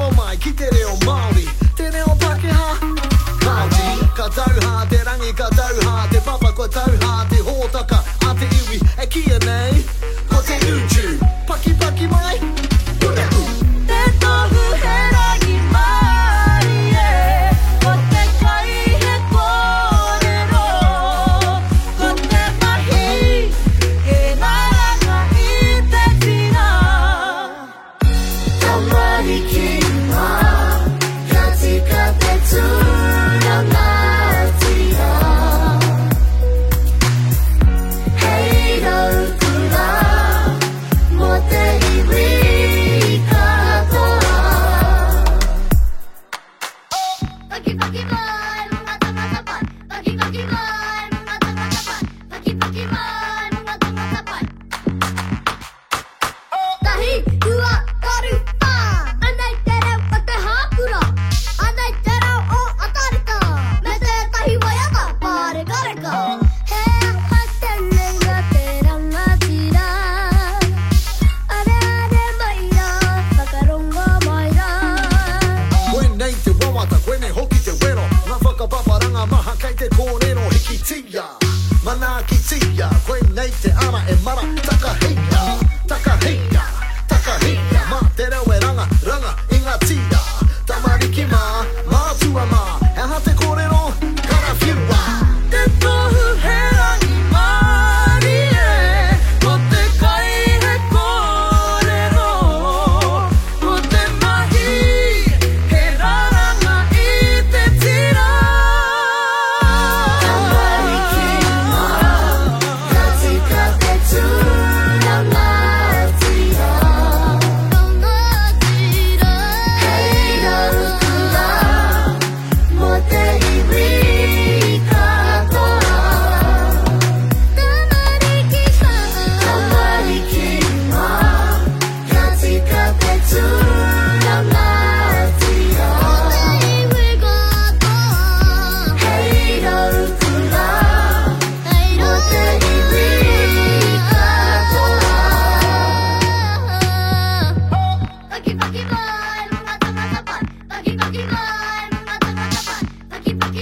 o mai ki te reo Māori Te reo Pākehā Māori Ka tauhā, te rangi ka tauhā Te papa ko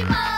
Pokemon.